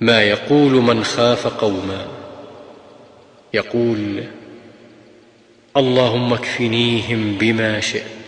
ما يقول من خاف قوما. يقول اللهم اكفنيهم بما شئت.